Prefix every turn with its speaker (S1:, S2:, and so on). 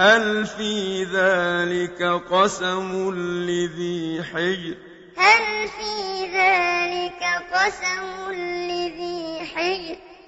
S1: هل في ذلك قسم لذي حجر؟
S2: هل في ذلك قسم لذي حجر؟